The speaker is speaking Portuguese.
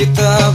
que tal